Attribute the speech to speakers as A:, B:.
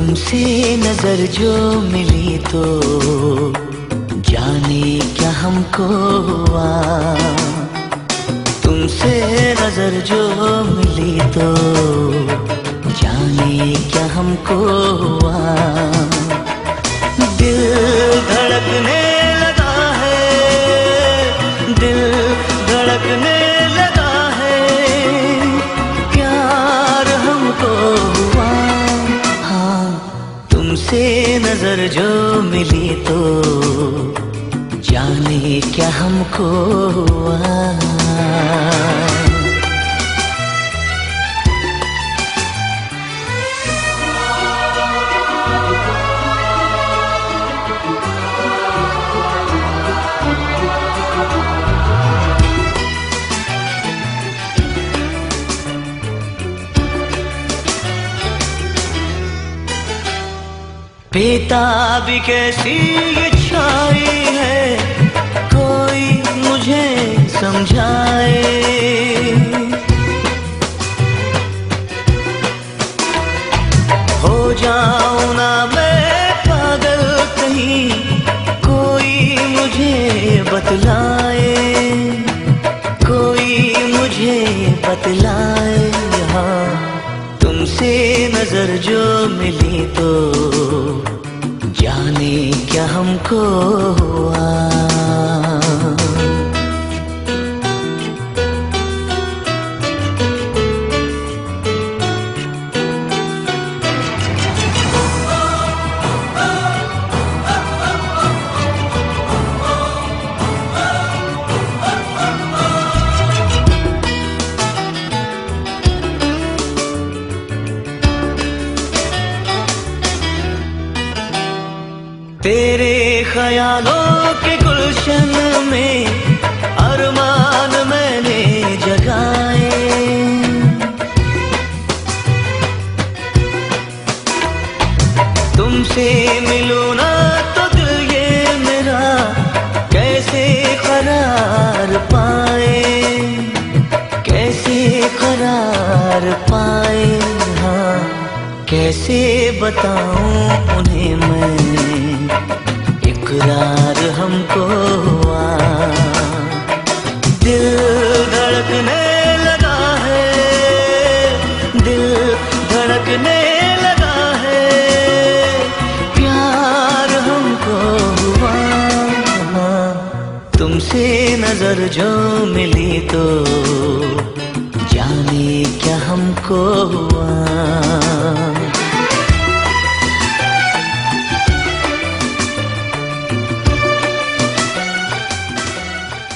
A: तुमसे नज़र जो मिली तो जाने क्या हमको हुआ? तुमसे नज़र जो मिली तो जाने क्या हमको हुआ? दिल धड़कने तुमसे नज़र जो मिली तो जाने क्या हमको हुआ। बेताबी कैसी ये छाई है, कोई मुझे समझाए। हो जाऊँ ना मैं पागल कहीं, कोई मुझे बतलाए, कोई मुझे बतलाए। यहाँ तुमसे नज़र जो मिली तो क्या हमको हुआ? तेरे ख्यालों के गुलशन में अरमान मैंने जगाए। तुमसे मिलो ना तो दिल ये मेरा कैसे करार पाए? कैसे करार पाए? हाँ कैसे बताऊँ उन्हें मैं? इकरार हमको हुआ। दिल धड़कने लगा है। दिल धड़कने लगा है। प्यार हमको हुआ। तुमसे नज़र जो मिली तो जाने क्या हमको हुआ।